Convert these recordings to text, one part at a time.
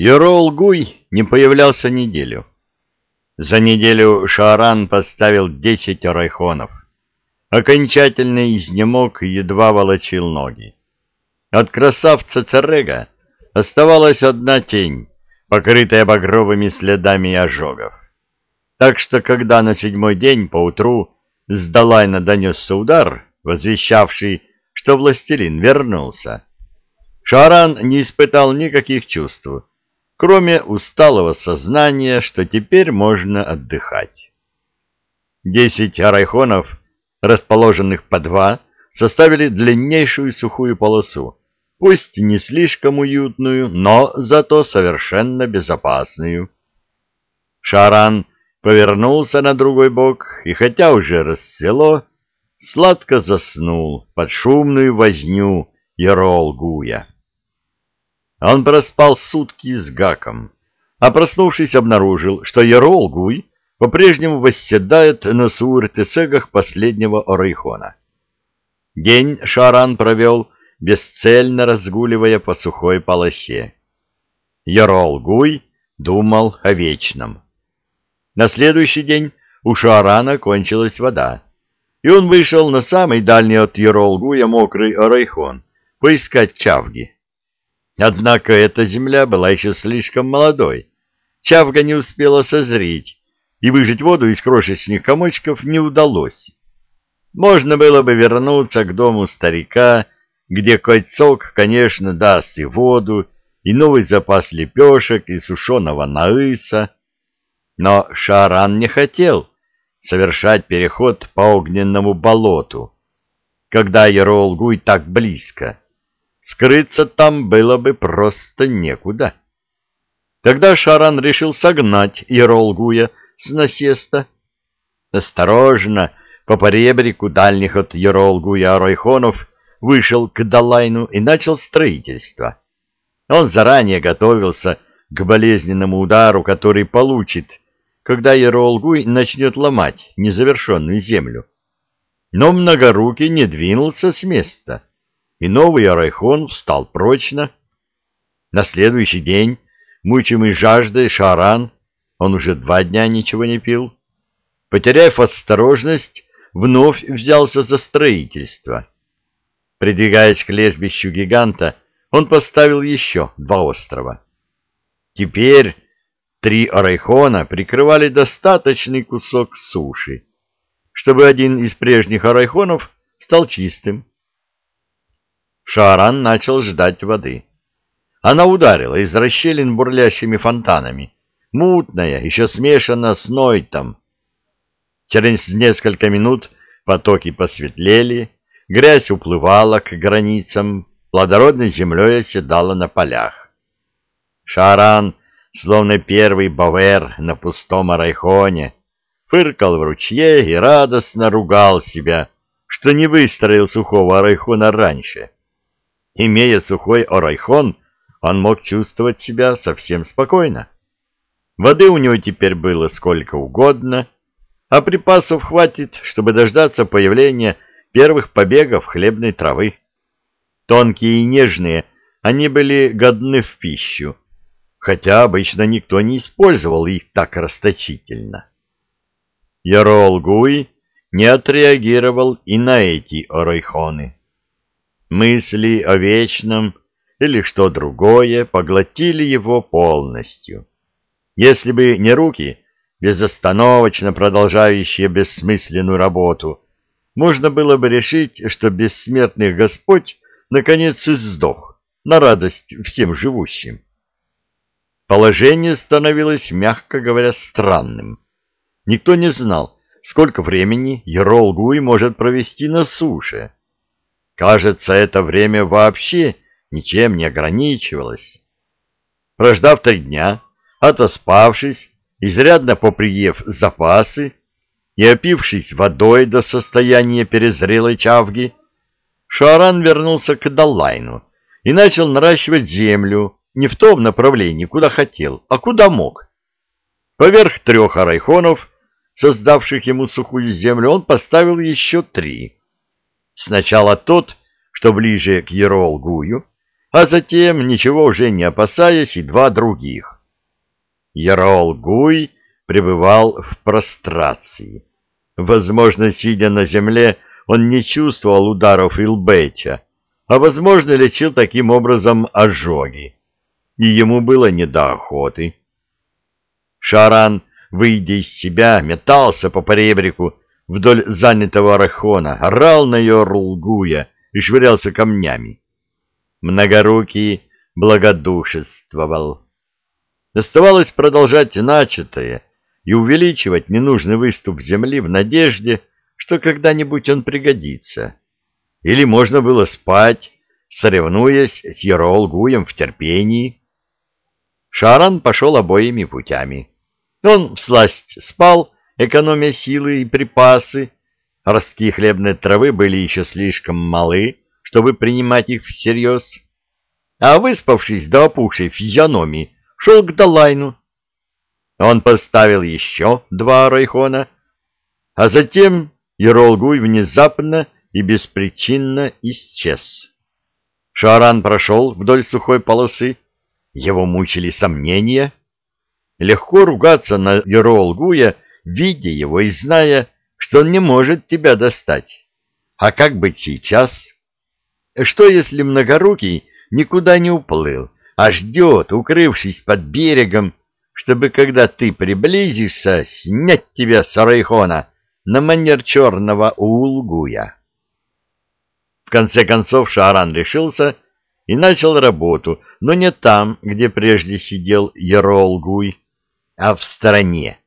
Ерол Гуй не появлялся неделю. За неделю Шааран поставил десять райхонов. Окончательно изнемог и едва волочил ноги. От красавца Церега оставалась одна тень, покрытая багровыми следами ожогов. Так что, когда на седьмой день поутру с Далайна донесся удар, возвещавший, что властелин вернулся, Шаран не испытал никаких чувств, кроме усталого сознания, что теперь можно отдыхать. Десять арайхонов, расположенных по два, составили длиннейшую сухую полосу, пусть не слишком уютную, но зато совершенно безопасную. Шаран повернулся на другой бок и, хотя уже рассвело, сладко заснул под шумную возню Ерол-Гуя. Он проспал сутки с гаком, а проснувшись обнаружил, что Ерол-Гуй по-прежнему восседает на суэр-тесегах последнего Орайхона. День Шаран провел, бесцельно разгуливая по сухой полосе. Ерол-Гуй думал о вечном. На следующий день у Шарана кончилась вода, и он вышел на самый дальний от Ерол-Гуя мокрый Орайхон поискать чавги. Однако эта земля была еще слишком молодой. Чавга не успела созреть, и выжать воду из крошечных комочков не удалось. Можно было бы вернуться к дому старика, где койцок, конечно, даст и воду, и новый запас лепешек, и сушеного наыса. Но Шаран не хотел совершать переход по огненному болоту, когда Ерол-Гуй так близко. Скрыться там было бы просто некуда. Тогда Шаран решил согнать Еролгуя с насеста. Осторожно, по поребрику дальних от Еролгуя Арайхонов, вышел к Далайну и начал строительство. Он заранее готовился к болезненному удару, который получит, когда Еролгуй начнет ломать незавершенную землю. Но Многорукий не двинулся с места и новый Арайхон встал прочно. На следующий день, мучимый жаждой, Шаран, он уже два дня ничего не пил, потеряв осторожность, вновь взялся за строительство. Придвигаясь к лежбищу гиганта, он поставил еще два острова. Теперь три Арайхона прикрывали достаточный кусок суши, чтобы один из прежних Арайхонов стал чистым. Шааран начал ждать воды. Она ударила из расщелин бурлящими фонтанами, мутная, еще смешана с нойтом. Через несколько минут потоки посветлели, грязь уплывала к границам, плодородной землей оседала на полях. Шааран, словно первый бавер на пустом арайхоне, фыркал в ручье и радостно ругал себя, что не выстроил сухого арайхона раньше. Имея сухой орайхон, он мог чувствовать себя совсем спокойно. Воды у него теперь было сколько угодно, а припасов хватит, чтобы дождаться появления первых побегов хлебной травы. Тонкие и нежные, они были годны в пищу, хотя обычно никто не использовал их так расточительно. Ярол Гуй не отреагировал и на эти орайхоны. Мысли о вечном или что другое поглотили его полностью. Если бы не руки, безостановочно продолжающие бессмысленную работу, можно было бы решить, что бессмертный Господь наконец и сдох, на радость всем живущим. Положение становилось, мягко говоря, странным. Никто не знал, сколько времени Ерол Гуй может провести на суше. Кажется, это время вообще ничем не ограничивалось. Прождав три дня, отоспавшись, изрядно поприев запасы и опившись водой до состояния перезрелой чавги, Шуаран вернулся к Даллайну и начал наращивать землю не в том направлении, куда хотел, а куда мог. Поверх трех арайхонов, создавших ему сухую землю, он поставил еще три — Сначала тот, что ближе к Ерол-Гую, а затем, ничего уже не опасаясь, и два других. Ярол Гуй пребывал в прострации. Возможно, сидя на земле, он не чувствовал ударов Илбеча, а, возможно, лечил таким образом ожоги. И ему было не до охоты. Шаран, выйдя из себя, метался по поребрику вдоль занятого арахона, орал на Йорлгуя и швырялся камнями. Многорукий благодушествовал. Оставалось продолжать начатое и увеличивать ненужный выступ земли в надежде, что когда-нибудь он пригодится. Или можно было спать, соревнуясь с Еролгуем в терпении. Шаран пошел обоими путями. Он всласть спал, экономя силы и припасы. Ростки хлебной травы были еще слишком малы, чтобы принимать их всерьез. А выспавшись до опухшей физиономии, шел к Далайну. Он поставил еще два райхона, а затем Еролгуй внезапно и беспричинно исчез. Шаран прошел вдоль сухой полосы, его мучили сомнения. Легко ругаться на Еролгуя, видя его и зная, что он не может тебя достать. А как быть сейчас? Что, если Многорукий никуда не уплыл, а ждет, укрывшись под берегом, чтобы, когда ты приблизишься, снять тебя с Райхона на манер черного улгуя? В конце концов Шаран решился и начал работу, но не там, где прежде сидел Еролгуй, а в стороне,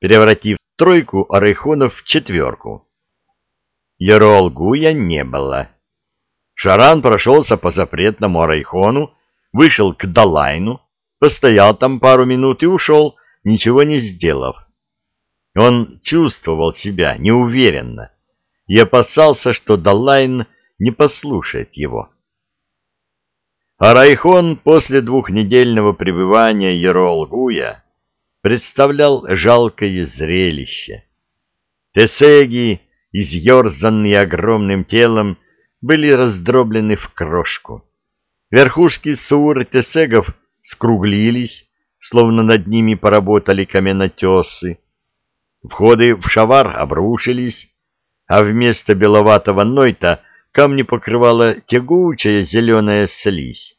превратив тройку арайхонов в четверку. Еролгуя не было. Шаран прошелся по запретному арайхону, вышел к Далайну, постоял там пару минут и ушел, ничего не сделав. Он чувствовал себя неуверенно и опасался, что Далайн не послушает его. А Райхон после двухнедельного пребывания Еролгуя представлял жалкое зрелище. Тесеги, изъерзанные огромным телом, были раздроблены в крошку. Верхушки сур-тесегов скруглились, словно над ними поработали каменотесы. Входы в шавар обрушились, а вместо беловатого нойта камни покрывала тягучая зеленая слизь.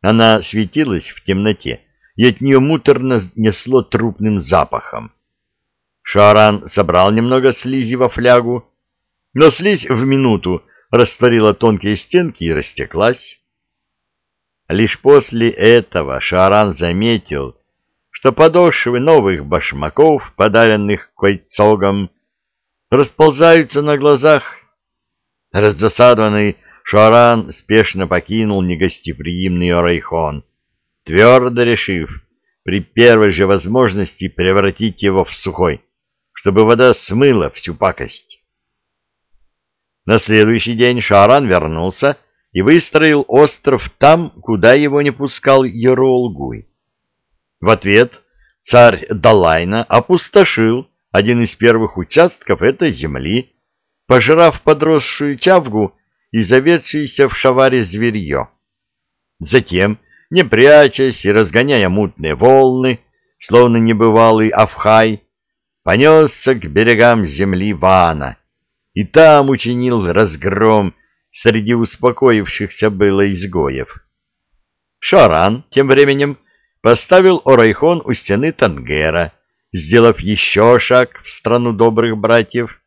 Она светилась в темноте, и от нее муторно несло трупным запахом. Шаран собрал немного слизи во флягу, но слизь в минуту растворила тонкие стенки и растеклась. Лишь после этого Шаран заметил, что подошвы новых башмаков, подаренных койцогом, расползаются на глазах Раздосадованный Шуаран спешно покинул негостеприимный Орайхон, твердо решив при первой же возможности превратить его в сухой, чтобы вода смыла всю пакость. На следующий день Шаран вернулся и выстроил остров там, куда его не пускал Еролгуй. В ответ царь Далайна опустошил один из первых участков этой земли, пожрав подросшую чавгу и заведшееся в шаваре зверье. Затем, не прячась и разгоняя мутные волны, словно небывалый Афхай, понесся к берегам земли Вана и там учинил разгром среди успокоившихся было изгоев. Шаран тем временем поставил Орайхон у стены Тангера, сделав еще шаг в страну добрых братьев,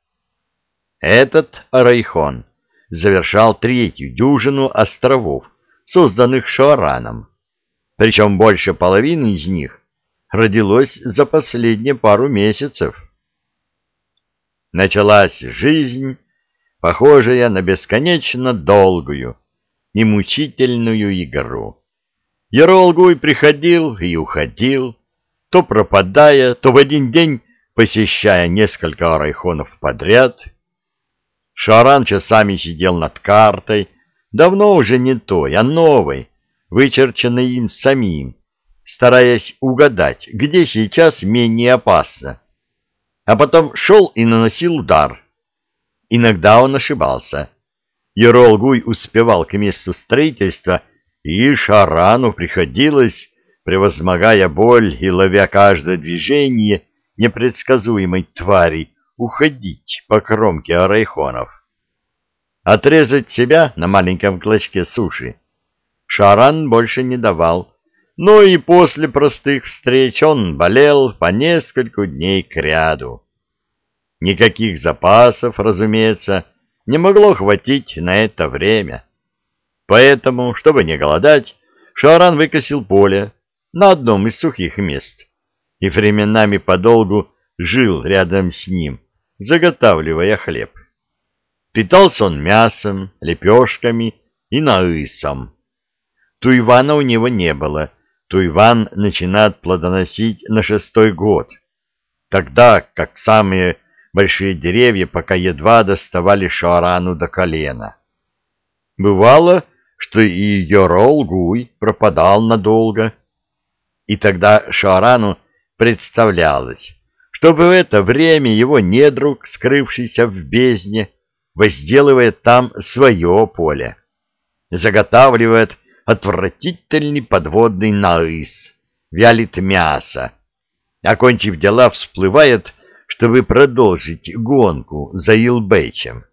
этот Райхон завершал третью дюжину островов, созданных Шоараном. Причем больше половины из них родилось за последние пару месяцев. Началась жизнь, похожая на бесконечно долгую и мучительную игру. Еролгуй приходил и уходил, то пропадая, то в один день посещая несколько райхонов подряд — Шаран часами сидел над картой, давно уже не той, а новой, вычерченной им самим, стараясь угадать, где сейчас менее опасно. А потом шел и наносил удар. Иногда он ошибался. Еролгуй успевал к месту строительства и Шарану приходилось, превозмогая боль и ловя каждое движение непредсказуемой твари, уходить по кромке арайхонов. Отрезать себя на маленьком клочке суши Шаран больше не давал, но и после простых встреч он болел по несколько дней кряду. Никаких запасов, разумеется, не могло хватить на это время. Поэтому, чтобы не голодать, Шаран выкосил поле на одном из сухих мест и временами подолгу жил рядом с ним, заготавливая хлеб. Питался он мясом, лепешками и наысом. Туйвана у него не было, Туйван начинает плодоносить на шестой год, тогда как самые большие деревья пока едва доставали Шарану до колена. Бывало, что и Йорол-Гуй пропадал надолго, и тогда Шарану представлялось, чтобы в это время его недруг, скрывшийся в бездне, возделывает там свое поле, заготавливает отвратительный подводный наис, вялит мясо, окончив дела, всплывает, чтобы продолжить гонку за Илбэчем.